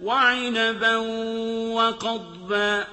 وَعِنَبًا وَقَضْبًا